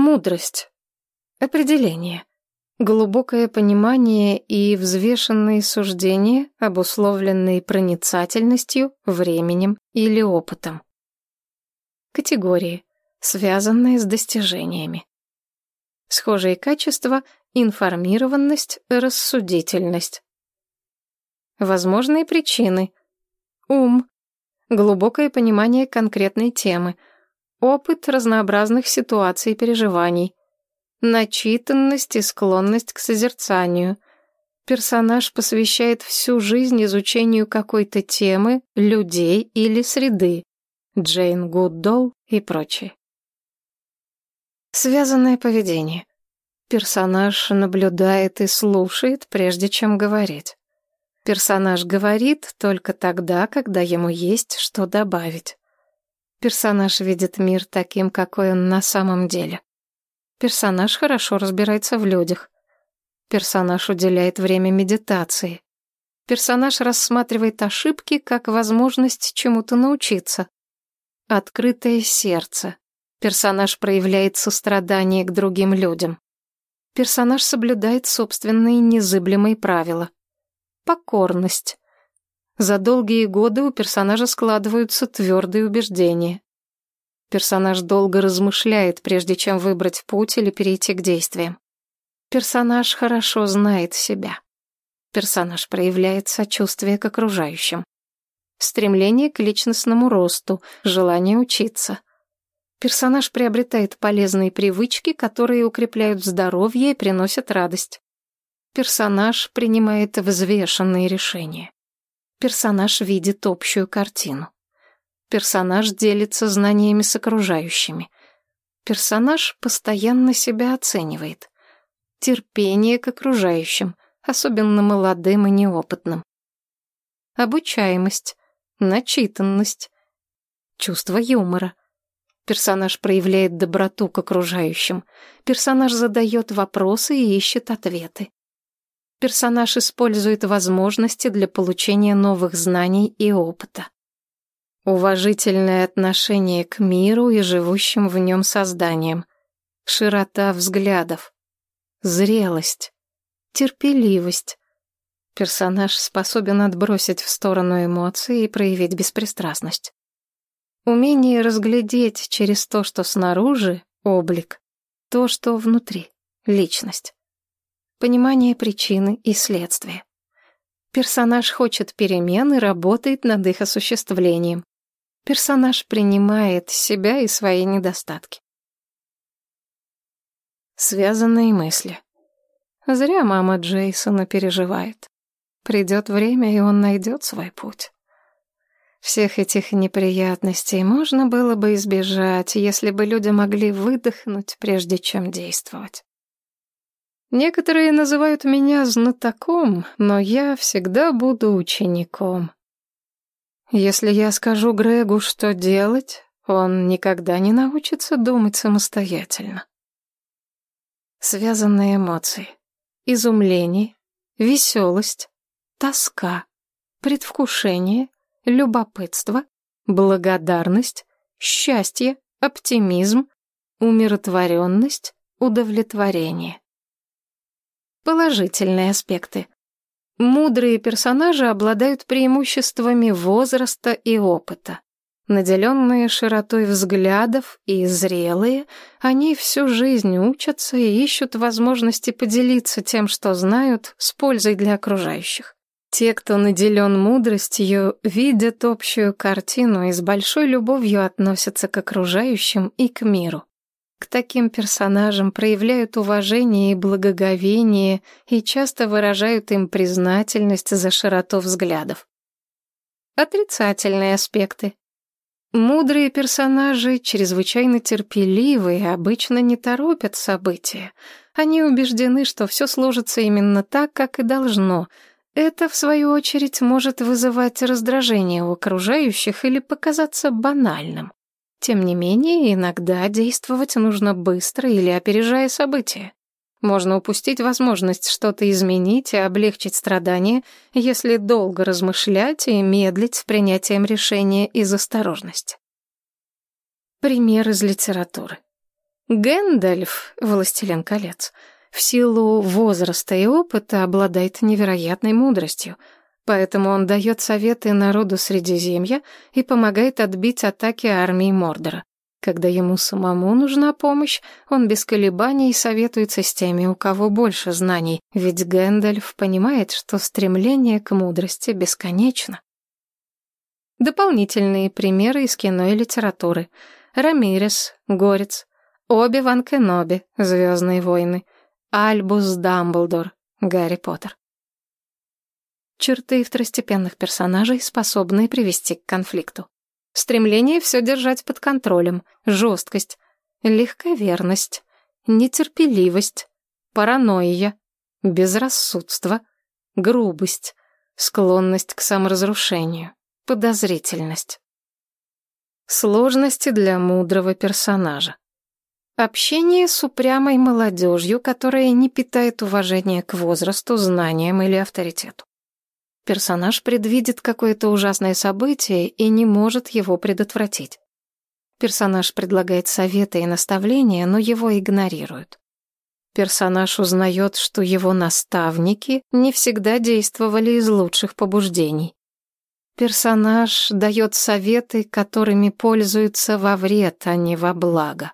Мудрость. Определение. Глубокое понимание и взвешенные суждения, обусловленные проницательностью, временем или опытом. Категории, связанные с достижениями. Схожие качества – информированность, рассудительность. Возможные причины. Ум. Глубокое понимание конкретной темы. Опыт разнообразных ситуаций и переживаний начитанность и склонность к созерцанию. Персонаж посвящает всю жизнь изучению какой-то темы, людей или среды. Джейн Гуддолл и прочее. Связанное поведение. Персонаж наблюдает и слушает, прежде чем говорить. Персонаж говорит только тогда, когда ему есть что добавить. Персонаж видит мир таким, какой он на самом деле. Персонаж хорошо разбирается в людях. Персонаж уделяет время медитации. Персонаж рассматривает ошибки как возможность чему-то научиться. Открытое сердце. Персонаж проявляет сострадание к другим людям. Персонаж соблюдает собственные незыблемые правила. Покорность. За долгие годы у персонажа складываются твердые убеждения. Персонаж долго размышляет, прежде чем выбрать путь или перейти к действиям. Персонаж хорошо знает себя. Персонаж проявляет сочувствие к окружающим. Стремление к личностному росту, желание учиться. Персонаж приобретает полезные привычки, которые укрепляют здоровье и приносят радость. Персонаж принимает взвешенные решения. Персонаж видит общую картину. Персонаж делится знаниями с окружающими. Персонаж постоянно себя оценивает. Терпение к окружающим, особенно молодым и неопытным. Обучаемость, начитанность, чувство юмора. Персонаж проявляет доброту к окружающим. Персонаж задает вопросы и ищет ответы. Персонаж использует возможности для получения новых знаний и опыта. Уважительное отношение к миру и живущим в нем созданиям. Широта взглядов. Зрелость. Терпеливость. Персонаж способен отбросить в сторону эмоции и проявить беспристрастность. Умение разглядеть через то, что снаружи, облик, то, что внутри, личность. Понимание причины и следствия. Персонаж хочет перемен и работает над их осуществлением. Персонаж принимает себя и свои недостатки. Связанные мысли. Зря мама Джейсона переживает. Придет время, и он найдет свой путь. Всех этих неприятностей можно было бы избежать, если бы люди могли выдохнуть, прежде чем действовать. Некоторые называют меня знатоком, но я всегда буду учеником. Если я скажу Грегу, что делать, он никогда не научится думать самостоятельно. Связанные эмоции. Изумление, веселость, тоска, предвкушение, любопытство, благодарность, счастье, оптимизм, умиротворенность, удовлетворение. Положительные аспекты. Мудрые персонажи обладают преимуществами возраста и опыта. Наделенные широтой взглядов и зрелые, они всю жизнь учатся и ищут возможности поделиться тем, что знают, с пользой для окружающих. Те, кто наделен мудростью, видят общую картину и с большой любовью относятся к окружающим и к миру. К таким персонажам проявляют уважение и благоговение и часто выражают им признательность за широту взглядов. Отрицательные аспекты. Мудрые персонажи чрезвычайно терпеливы и обычно не торопят события. Они убеждены, что все сложится именно так, как и должно. Это, в свою очередь, может вызывать раздражение у окружающих или показаться банальным. Тем не менее, иногда действовать нужно быстро или опережая события. Можно упустить возможность что-то изменить и облегчить страдания, если долго размышлять и медлить с принятием решения из осторожности. Пример из литературы. Гэндальф, властелин колец, в силу возраста и опыта обладает невероятной мудростью, поэтому он дает советы народу Средиземья и помогает отбить атаки армии Мордора. Когда ему самому нужна помощь, он без колебаний советуется с теми, у кого больше знаний, ведь Гэндальф понимает, что стремление к мудрости бесконечно. Дополнительные примеры из кино и литературы. Рамирес, Горец, Оби-Ван Кеноби, Звездные войны, Альбус Дамблдор, Гарри Поттер. Черты второстепенных персонажей, способные привести к конфликту. Стремление все держать под контролем, жесткость, легковерность, нетерпеливость, паранойя, безрассудство, грубость, склонность к саморазрушению, подозрительность. Сложности для мудрого персонажа. Общение с упрямой молодежью, которая не питает уважения к возрасту, знаниям или авторитету. Персонаж предвидит какое-то ужасное событие и не может его предотвратить. Персонаж предлагает советы и наставления, но его игнорируют. Персонаж узнает, что его наставники не всегда действовали из лучших побуждений. Персонаж дает советы, которыми пользуются во вред, а не во благо.